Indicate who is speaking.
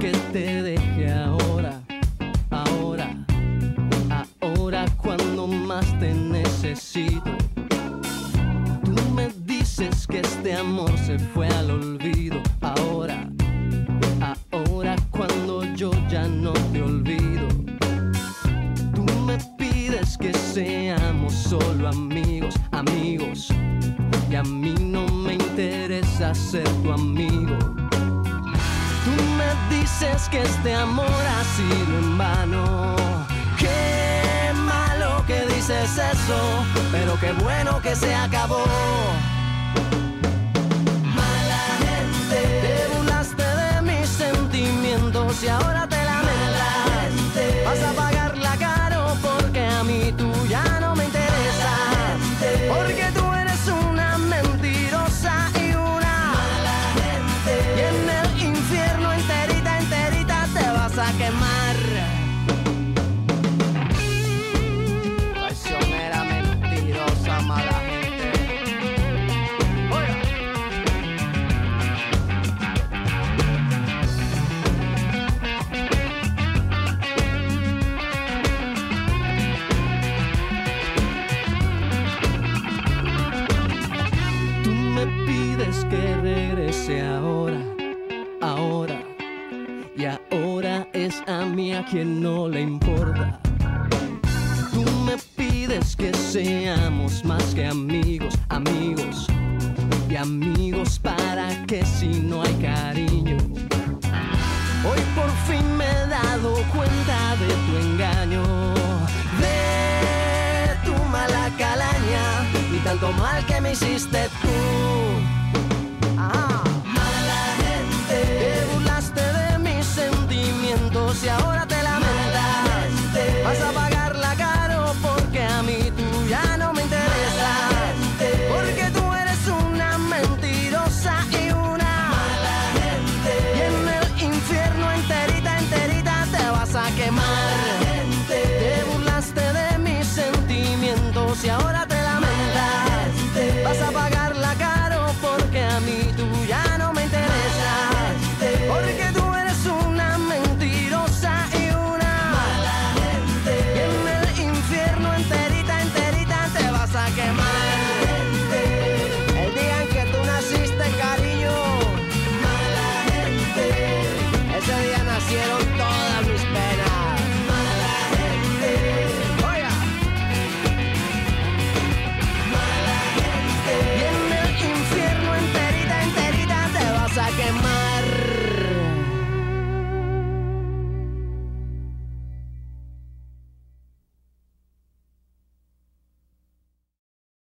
Speaker 1: que te deje ahora, ahora, ahora cuando más te necesito. Tú me dices que este amor se fue al olvido, ahora, ahora cuando yo ya no te olvido. Tú me pides que seamos solo amigos, amigos, y a mí no me interesa ser tu amigo. Dices que este amor ha sido en vano. Qué malo que dices eso, pero qué bueno que se acabó. Mala gente, te burlaste de mis sentimientos y ahora te a quien no le importa. Tú me pides que seamos más que amigos, amigos. Y amigos para que si no hay cariño. Hoy por fin me he dado cuenta de tu engaño, de tu mala calaña y tanto mal que me hiciste tú. Te vas a